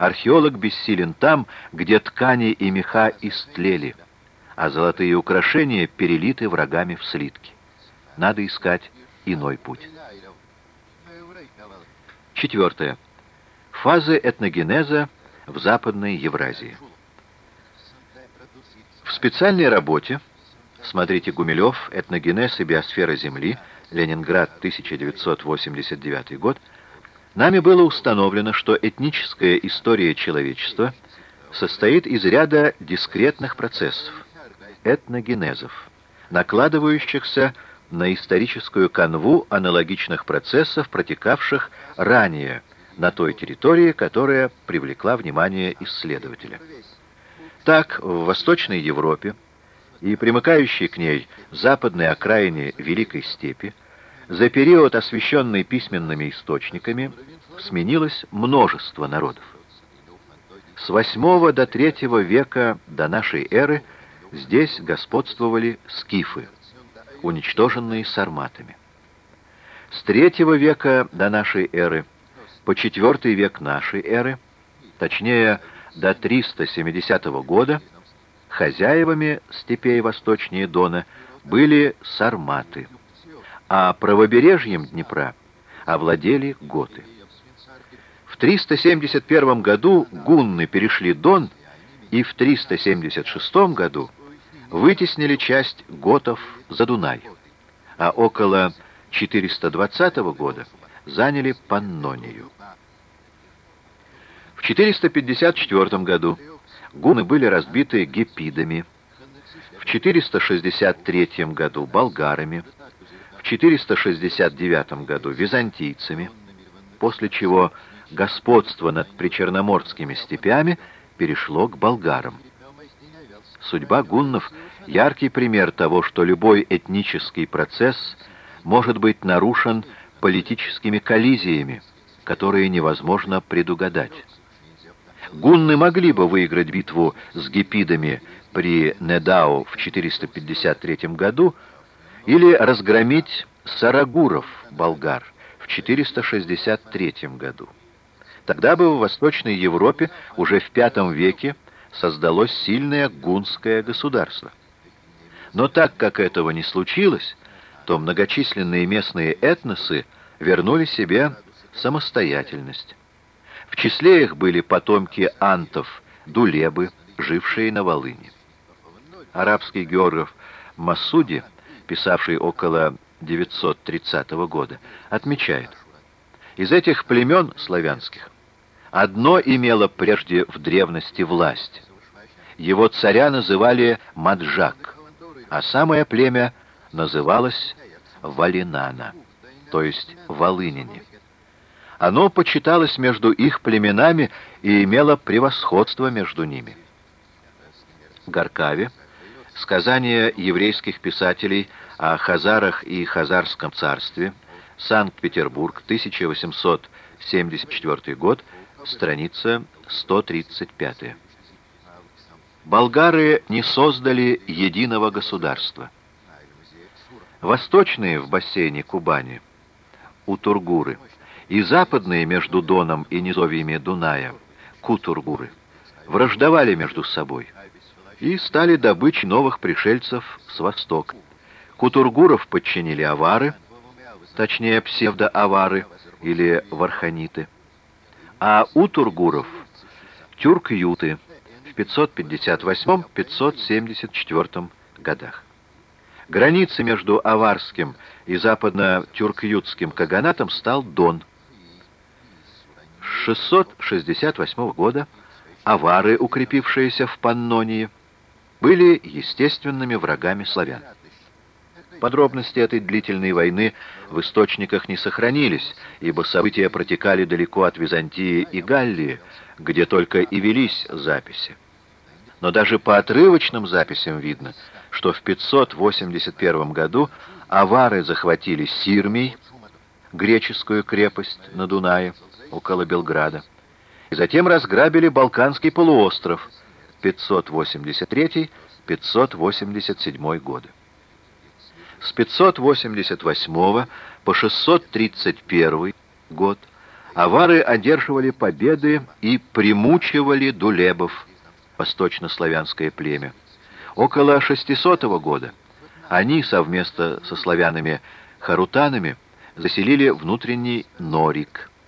Археолог бессилен там, где ткани и меха истлели, а золотые украшения перелиты врагами в слитки. Надо искать иной путь. Четвертое. Фазы этногенеза в Западной Евразии. В специальной работе, смотрите Гумилев, «Этногенез и биосфера Земли», Ленинград, 1989 год, нами было установлено, что этническая история человечества состоит из ряда дискретных процессов, этногенезов, накладывающихся на историческую канву аналогичных процессов, протекавших ранее на той территории, которая привлекла внимание исследователя. Так, в Восточной Европе и примыкающей к ней западной окраине Великой Степи за период, освещенный письменными источниками, сменилось множество народов. С VIII до III века до нашей эры здесь господствовали скифы, уничтоженные сарматами. С III века до нашей эры по IV век нашей эры, точнее, до 370 года, хозяевами степей восточнее Дона были сарматы, а правобережьем Днепра овладели готы. В 371 году гунны перешли Дон и в 376 году вытеснили часть готов за Дунай, а около 420 года заняли Паннонию. В 454 году гуны были разбиты гепидами, в 463 году болгарами, 469 году византийцами, после чего господство над причерноморскими степями перешло к болгарам. Судьба гуннов — яркий пример того, что любой этнический процесс может быть нарушен политическими коллизиями, которые невозможно предугадать. Гунны могли бы выиграть битву с гепидами при Недау в 453 году или разгромить сарагуров, болгар, в 463 году. Тогда бы в Восточной Европе уже в V веке создалось сильное гунское государство. Но так как этого не случилось, то многочисленные местные этносы вернули себе самостоятельность. В числе их были потомки антов, дулебы, жившие на Волыне. Арабский географ Масуди, писавший около 930 года, отмечает, из этих племен славянских одно имело прежде в древности власть. Его царя называли Маджак, а самое племя называлось Валинана, то есть Волынине. Оно почиталось между их племенами и имело превосходство между ними. Гаркаве, сказания еврейских писателей о Хазарах и Хазарском царстве, Санкт-Петербург, 1874 год, страница 135. Болгары не создали единого государства. Восточные в бассейне Кубани, у Тургуры – и западные между Доном и низовьями Дуная, Кутургуры, враждовали между собой и стали добычей новых пришельцев с востока. Кутургуров подчинили авары, точнее псевдоавары или варханиты, а у тургуров — тюрк-юты в 558-574 годах. Границей между аварским и западно-тюрк-ютским каганатом стал Дон – 668 года авары, укрепившиеся в Паннонии, были естественными врагами славян. Подробности этой длительной войны в источниках не сохранились, ибо события протекали далеко от Византии и Галлии, где только и велись записи. Но даже по отрывочным записям видно, что в 581 году авары захватили Сирмий, греческую крепость на Дунае, около Белграда, и затем разграбили Балканский полуостров 583-587 годы. С 588 по 631 год авары одерживали победы и примучивали дулебов, восточнославянское племя. Около 600 года они совместно со славянами-харутанами заселили внутренний Норик –